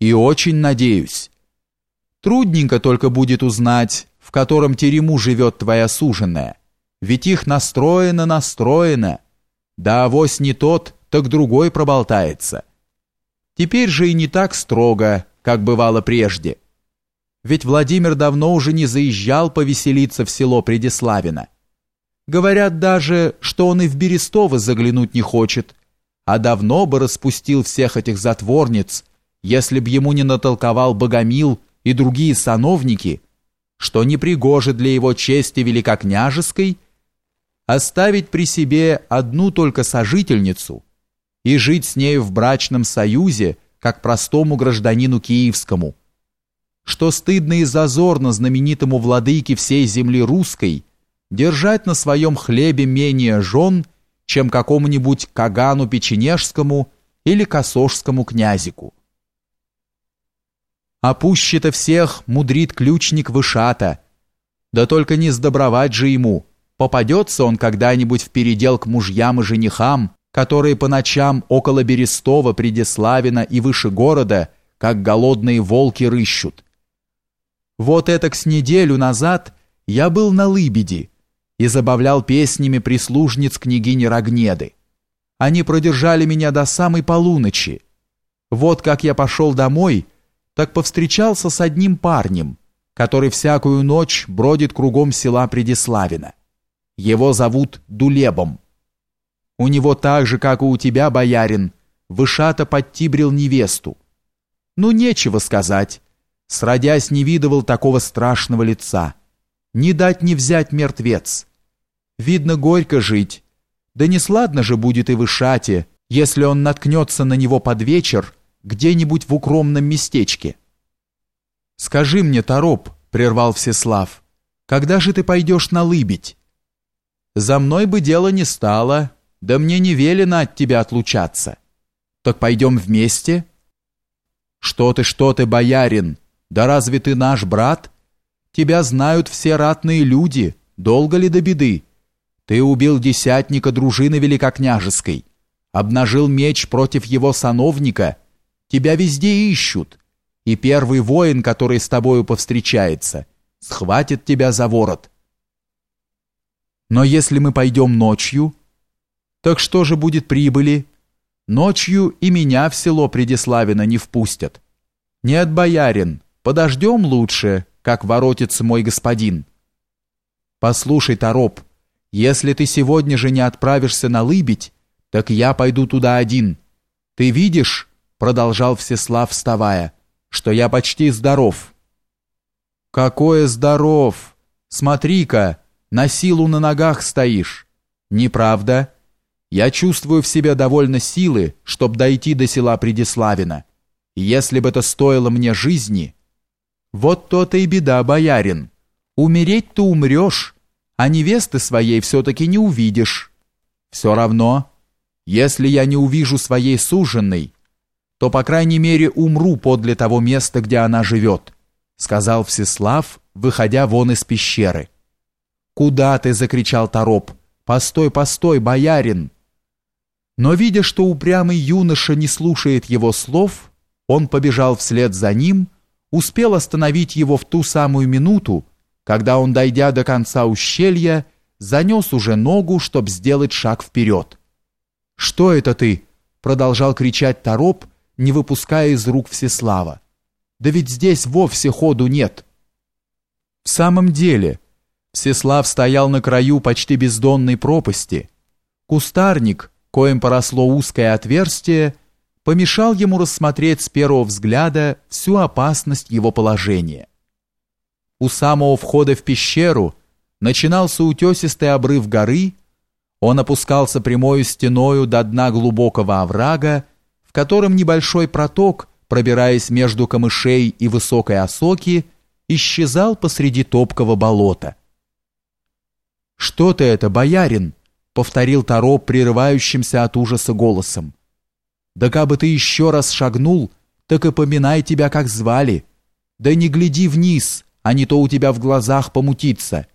И очень надеюсь. Трудненько только будет узнать, в котором терему живет твоя суженая. Ведь их настроено, настроено. Да авось не тот, так другой проболтается. Теперь же и не так строго, как бывало прежде. Ведь Владимир давно уже не заезжал повеселиться в село Предиславино. Говорят даже, что он и в Берестово заглянуть не хочет, а давно бы распустил всех этих затворниц, если б ему не натолковал Богомил и другие сановники, что не пригоже для его чести великокняжеской оставить при себе одну только сожительницу и жить с нею в брачном союзе, как простому гражданину киевскому, что стыдно и зазорно знаменитому владыке всей земли русской держать на своем хлебе менее жен, чем какому-нибудь Кагану Печенежскому или Косожскому князику. А пуще-то всех мудрит ключник Вышата, да только не сдобровать же ему, попадется он когда-нибудь в передел к мужьям и женихам, которые по ночам около Берестова, Предиславина и выше города, как голодные волки рыщут. Вот это с неделю назад я был на Лыбеди и забавлял песнями прислужниц княгини Рогнеды. Они продержали меня до самой полуночи. Вот как я пошел домой, так повстречался с одним парнем, который всякую ночь бродит кругом села Предиславина. Его зовут Дулебом. У него так же, как и у тебя, боярин, вышато подтибрил невесту. Ну, нечего сказать. Сродясь, не видывал такого страшного лица. Не дать не взять мертвец. Видно, горько жить. Да не сладно же будет и вышате, если он наткнется на него под вечер где-нибудь в укромном местечке. «Скажи мне, Тороп», — прервал Всеслав, — «когда же ты пойдешь на лыбедь?» «За мной бы дело не стало, да мне не велено от тебя отлучаться. Так пойдем вместе?» «Что ты, что ты, боярин? Да разве ты наш брат? Тебя знают все ратные люди, долго ли до беды? Ты убил десятника дружины великокняжеской, обнажил меч против его сановника, тебя везде ищут, и первый воин, который с тобою повстречается, схватит тебя за ворот». Но если мы пойдем ночью, так что же будет прибыли? Ночью и меня в село Предиславино не впустят. Нет, боярин, подождем лучше, как воротится мой господин. Послушай, Тороп, если ты сегодня же не отправишься на Лыбедь, так я пойду туда один. Ты видишь, продолжал Всеслав, вставая, что я почти здоров. Какое здоров! Смотри-ка, на силу на ногах стоишь. Неправда? Я чувствую в себе довольно силы, чтоб дойти до села Предиславина. Если бы это стоило мне жизни... Вот то-то и беда, боярин. Умереть ты умрешь, а невесты своей все-таки не увидишь. Все равно, если я не увижу своей суженной, то, по крайней мере, умру подле того места, где она живет», сказал Всеслав, выходя вон из пещеры. «Куда ты?» — закричал Тороп. «Постой, постой, боярин!» Но, видя, что упрямый юноша не слушает его слов, он побежал вслед за ним, успел остановить его в ту самую минуту, когда он, дойдя до конца ущелья, занес уже ногу, чтобы сделать шаг вперед. «Что это ты?» — продолжал кричать Тороп, не выпуская из рук Всеслава. «Да ведь здесь вовсе ходу нет». «В самом деле...» Всеслав стоял на краю почти бездонной пропасти. Кустарник, коим поросло узкое отверстие, помешал ему рассмотреть с первого взгляда всю опасность его положения. У самого входа в пещеру начинался утесистый обрыв горы, он опускался прямой стеною до дна глубокого оврага, в котором небольшой проток, пробираясь между камышей и высокой осоки, исчезал посреди топкого болота. «Что ты это, боярин?» — повторил Таро прерывающимся от ужаса голосом. «Да как бы ты еще раз шагнул, так и поминай тебя, как звали. Да не гляди вниз, а не то у тебя в глазах помутится».